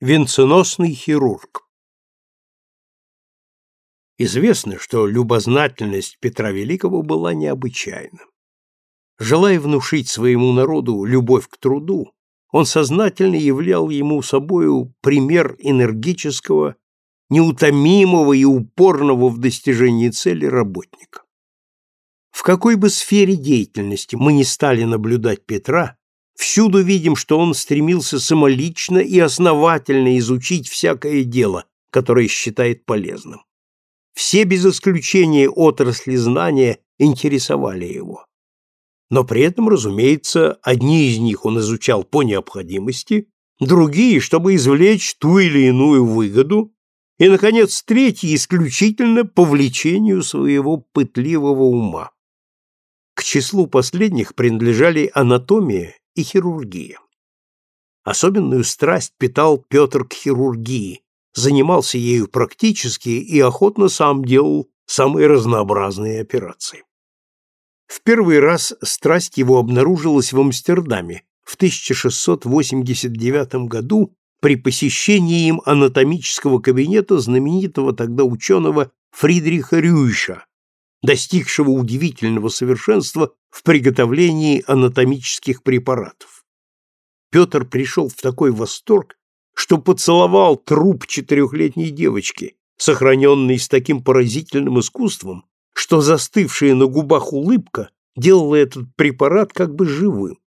Венценосный хирург Известно, что любознательность Петра Великого была необычайна. Желая внушить своему народу любовь к труду, он сознательно являл ему собою пример энергического, неутомимого и упорного в достижении цели работника. В какой бы сфере деятельности мы не стали наблюдать Петра, всюду видим, что он стремился самолично и основательно изучить всякое дело, которое считает полезным. Все без исключения отрасли знания интересовали его. Но при этом, разумеется, одни из них он изучал по необходимости, другие, чтобы извлечь ту или иную выгоду, и, наконец, третий исключительно по влечению своего пытливого ума. К числу последних принадлежали анатомия и хирургия. Особенную страсть питал Петр к хирургии, занимался ею практически и охотно сам делал самые разнообразные операции. В первый раз страсть его обнаружилась в Амстердаме в 1689 году при посещении им анатомического кабинета знаменитого тогда ученого Фридриха Рюйша, достигшего удивительного совершенства в приготовлении анатомических препаратов. Петр пришел в такой восторг, что поцеловал труп четырехлетней девочки, сохраненный с таким поразительным искусством, что застывшая на губах улыбка делала этот препарат как бы живым.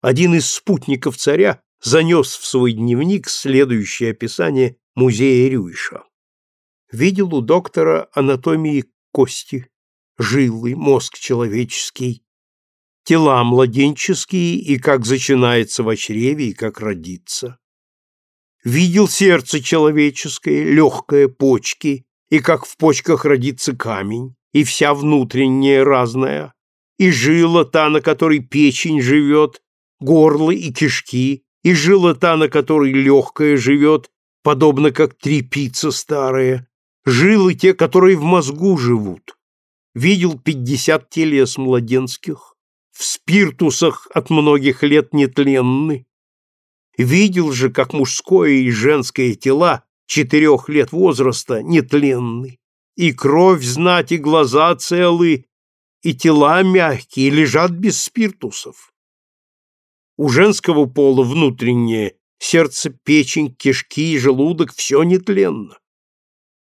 Один из спутников царя занес в свой дневник следующее описание музея Рюйша. Видел у доктора анатомии кости, жилы, мозг человеческий, тела младенческие и как зачинается в чреве и как родится. Видел сердце человеческое, легкое, почки, и как в почках родится камень, и вся внутренняя разная, и жила та, на которой печень живет, горло и кишки, и жила та, на которой легкая живет, подобно как трепица старая, жилы те, которые в мозгу живут. Видел пятьдесят телес младенских, в спиртусах от многих лет нетленны. Видел же, как мужское и женское тела четырех лет возраста нетленны, и кровь знать, и глаза целы, и тела мягкие, лежат без спиртусов. У женского пола внутреннее сердце, печень, кишки и желудок все нетленно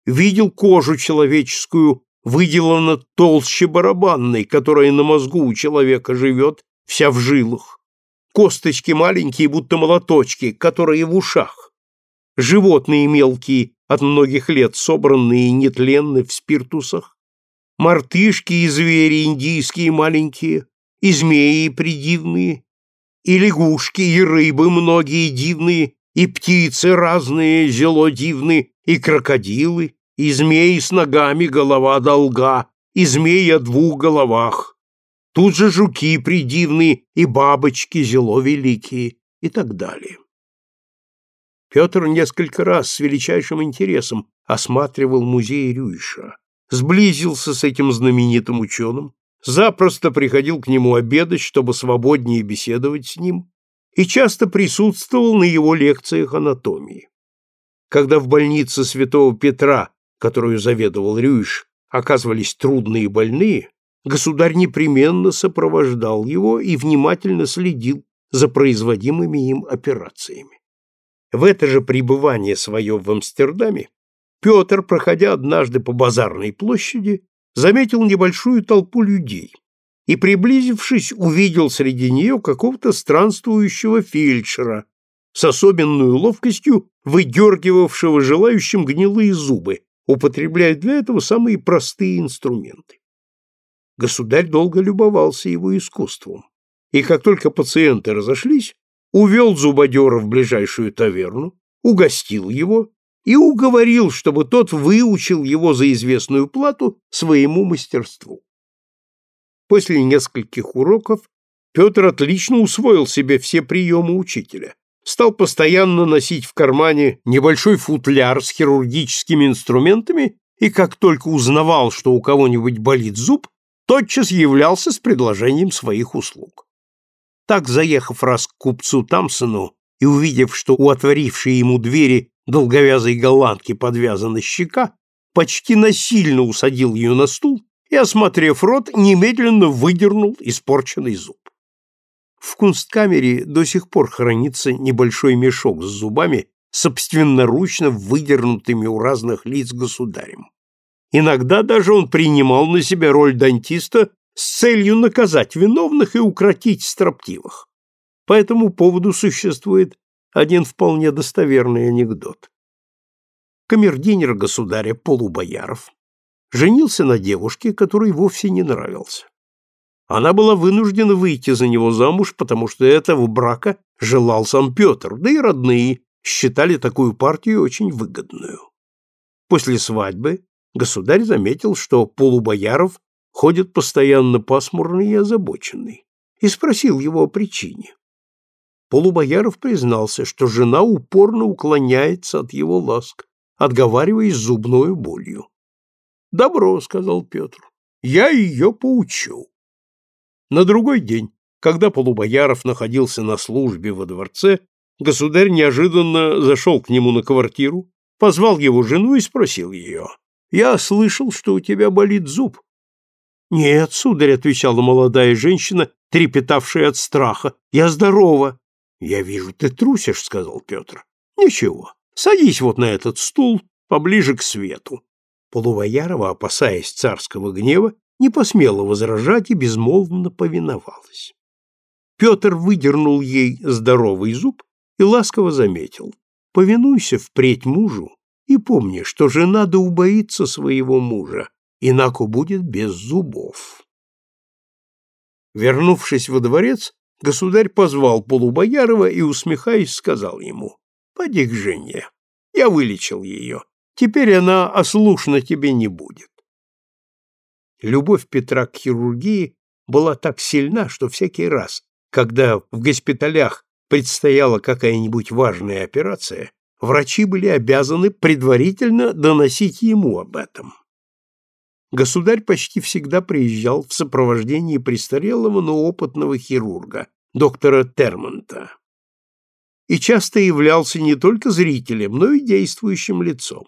видел кожу человеческую, выделана толще барабанной, которая на мозгу у человека живет, вся в жилах. Косточки маленькие, будто молоточки, которые в ушах. Животные мелкие, от многих лет собранные и нетленны в спиртусах. Мартышки и звери индийские маленькие, и змеи придивные, и лягушки, и рыбы многие дивные, и птицы разные, зело дивные, и крокодилы, и змеи с ногами голова долга, и змеи о двух головах. Тут же жуки придивные, и бабочки зело великие, и так далее. Петр несколько раз с величайшим интересом осматривал музей Рюйша, сблизился с этим знаменитым ученым, запросто приходил к нему обедать, чтобы свободнее беседовать с ним, и часто присутствовал на его лекциях анатомии. Когда в больнице святого Петра, которую заведовал Рюйш, оказывались трудные и больные, государь непременно сопровождал его и внимательно следил за производимыми им операциями. В это же пребывание свое в Амстердаме Петр, проходя однажды по базарной площади, заметил небольшую толпу людей и, приблизившись, увидел среди нее какого-то странствующего фельдшера с особенной ловкостью выдергивавшего желающим гнилые зубы, употребляя для этого самые простые инструменты. Государь долго любовался его искусством, и как только пациенты разошлись, увел зубодера в ближайшую таверну, угостил его и уговорил, чтобы тот выучил его за известную плату своему мастерству. После нескольких уроков Петр отлично усвоил себе все приемы учителя, стал постоянно носить в кармане небольшой футляр с хирургическими инструментами и как только узнавал, что у кого-нибудь болит зуб, тотчас являлся с предложением своих услуг. Так, заехав раз к купцу Тамсону и увидев, что у отворившей ему двери долговязой голландки подвязана щека, почти насильно усадил ее на стул и, осмотрев рот, немедленно выдернул испорченный зуб. В кунсткамере до сих пор хранится небольшой мешок с зубами, собственноручно выдернутыми у разных лиц государем. Иногда даже он принимал на себя роль дантиста с целью наказать виновных и укротить строптивых. По этому поводу существует один вполне достоверный анекдот. Камердинер государя Полубояров женился на девушке, которой вовсе не нравился. Она была вынуждена выйти за него замуж, потому что этого брака желал сам Петр, да и родные считали такую партию очень выгодную. После свадьбы государь заметил, что Полубояров ходит постоянно пасмурный и озабоченный, и спросил его о причине. Полубояров признался, что жена упорно уклоняется от его ласк, отговариваясь зубной болью. «Добро», — сказал Петр, — «я ее поучу». На другой день, когда Полубояров находился на службе во дворце, государь неожиданно зашел к нему на квартиру, позвал его жену и спросил ее, «Я слышал, что у тебя болит зуб». «Нет, сударь», — отвечала молодая женщина, трепетавшая от страха, — «я здорова». «Я вижу, ты трусишь», — сказал Петр. «Ничего, садись вот на этот стул, поближе к свету». Полувоярова, опасаясь царского гнева, не посмела возражать и безмолвно повиновалась. Петр выдернул ей здоровый зуб и ласково заметил. «Повинуйся впредь мужу и помни, что жена да убоится своего мужа, инако будет без зубов». Вернувшись во дворец, Государь позвал Полубоярова и, усмехаясь, сказал ему, «Поди к жене, я вылечил ее, теперь она ослушна тебе не будет». Любовь Петра к хирургии была так сильна, что всякий раз, когда в госпиталях предстояла какая-нибудь важная операция, врачи были обязаны предварительно доносить ему об этом. Государь почти всегда приезжал в сопровождении престарелого, но опытного хирурга, доктора Термонта. И часто являлся не только зрителем, но и действующим лицом.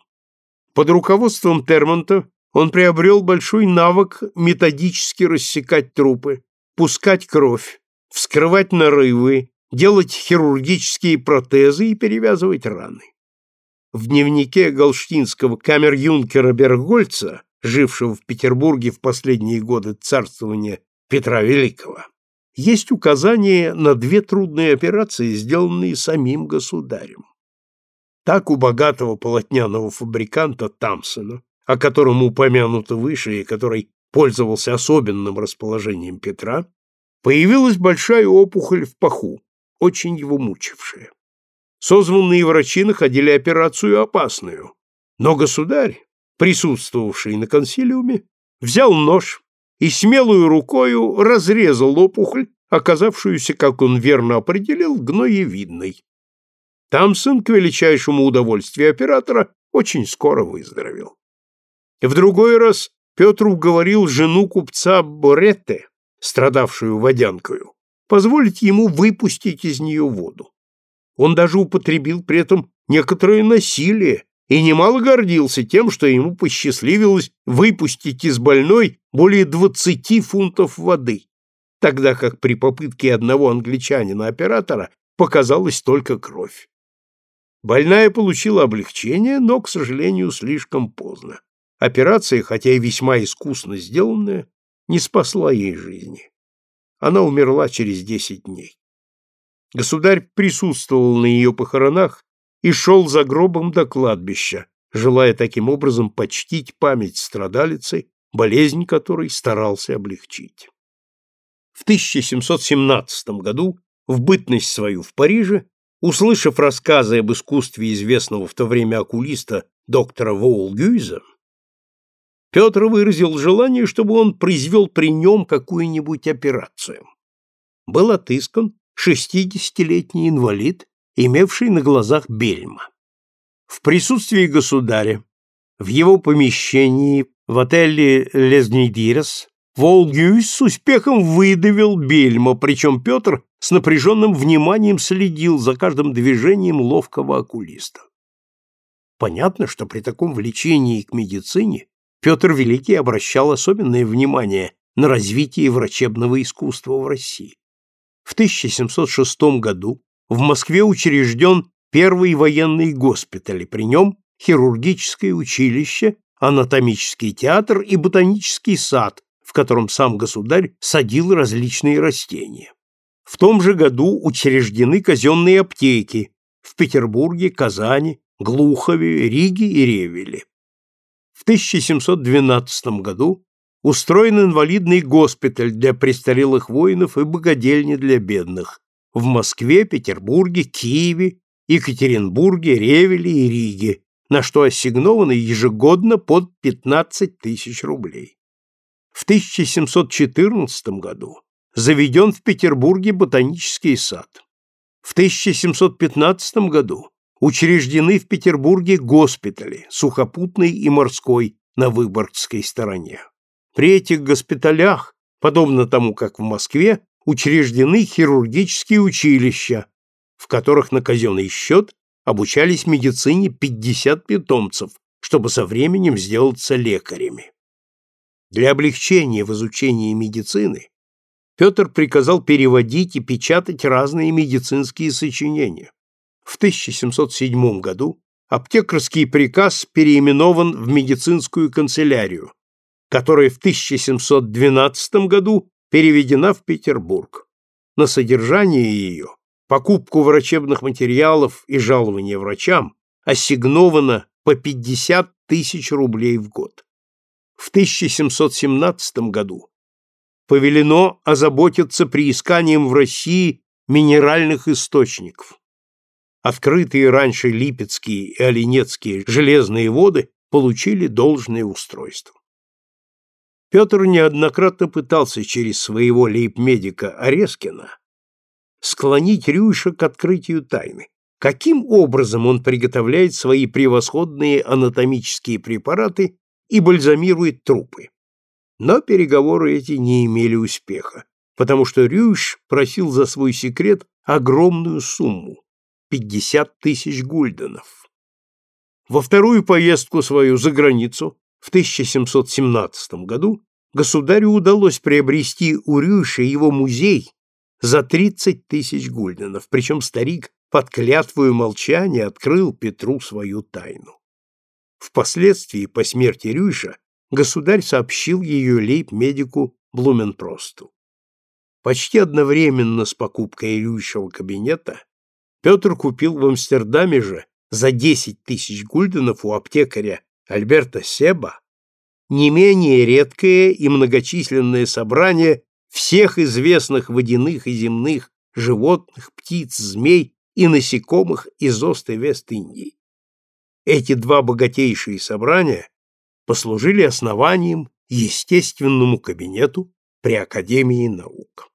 Под руководством Термонта он приобрел большой навык методически рассекать трупы, пускать кровь, вскрывать нарывы, делать хирургические протезы и перевязывать раны. В дневнике галштинского камер-юнкера Бергольца жившего в Петербурге в последние годы царствования Петра Великого, есть указание на две трудные операции, сделанные самим государем. Так у богатого полотняного фабриканта Тамсона, о котором упомянуто выше и который пользовался особенным расположением Петра, появилась большая опухоль в паху, очень его мучившая. Созванные врачи находили операцию опасную, но государь, присутствовавший на консилиуме, взял нож и смелую рукою разрезал опухоль, оказавшуюся, как он верно определил, гноевидной. Тамсон, к величайшему удовольствию оператора, очень скоро выздоровел. В другой раз Петр уговорил жену купца Боретте, страдавшую водянкою, позволить ему выпустить из нее воду. Он даже употребил при этом некоторое насилие, и немало гордился тем, что ему посчастливилось выпустить из больной более 20 фунтов воды, тогда как при попытке одного англичанина-оператора показалась только кровь. Больная получила облегчение, но, к сожалению, слишком поздно. Операция, хотя и весьма искусно сделанная, не спасла ей жизни. Она умерла через 10 дней. Государь присутствовал на ее похоронах и шел за гробом до кладбища, желая таким образом почтить память страдалицы, болезнь которой старался облегчить. В 1717 году, в бытность свою в Париже, услышав рассказы об искусстве известного в то время окулиста доктора Воулгюйза, Петр выразил желание, чтобы он произвел при нем какую-нибудь операцию. Был отыскан шестидесятилетний инвалид, имевший на глазах бельма. В присутствии государя, в его помещении в отеле Лезнидирес, Волгюйс с успехом выдавил бельма, причем Петр с напряженным вниманием следил за каждым движением ловкого окулиста. Понятно, что при таком влечении к медицине Петр Великий обращал особенное внимание на развитие врачебного искусства в России. В 1706 году в Москве учрежден первый военный госпиталь, при нем хирургическое училище, анатомический театр и ботанический сад, в котором сам государь садил различные растения. В том же году учреждены казенные аптеки в Петербурге, Казани, Глухове, Риге и Ревеле. В 1712 году устроен инвалидный госпиталь для престарелых воинов и богадельни для бедных в Москве, Петербурге, Киеве, Екатеринбурге, Ревеле и Риге, на что ассигновано ежегодно под 15 тысяч рублей. В 1714 году заведен в Петербурге ботанический сад. В 1715 году учреждены в Петербурге госпитали, сухопутный и морской, на Выборгской стороне. При этих госпиталях, подобно тому, как в Москве, учреждены хирургические училища, в которых на казенный счет обучались медицине 50 питомцев, чтобы со временем сделаться лекарями. Для облегчения в изучении медицины Петр приказал переводить и печатать разные медицинские сочинения. В 1707 году аптекарский приказ переименован в медицинскую канцелярию, которая в 1712 году переведена в Петербург. На содержание ее, покупку врачебных материалов и жалование врачам ассигновано по 50 тысяч рублей в год. В 1717 году повелено озаботиться приисканием в России минеральных источников. Открытые раньше Липецкие и Оленецкие железные воды получили должное устройство. Петр неоднократно пытался через своего лейб-медика Орескина склонить Рюша к открытию тайны. Каким образом он приготовляет свои превосходные анатомические препараты и бальзамирует трупы? Но переговоры эти не имели успеха, потому что Рюш просил за свой секрет огромную сумму – 50 тысяч гульденов. Во вторую поездку свою за границу в 1717 году государю удалось приобрести у Рюша его музей за 30 тысяч гульденов, причем старик под клятвою молчания открыл Петру свою тайну. Впоследствии, по смерти Рюша, государь сообщил ее лейб-медику Блуменпросту. Почти одновременно с покупкой Рюшева кабинета Петр купил в Амстердаме же за 10 тысяч гульденов у аптекаря Альберта Себа не менее редкое и многочисленное собрание всех известных водяных и земных животных, птиц, змей и насекомых из Ост и Вест-Индии. Эти два богатейшие собрания послужили основанием естественному кабинету при Академии наук.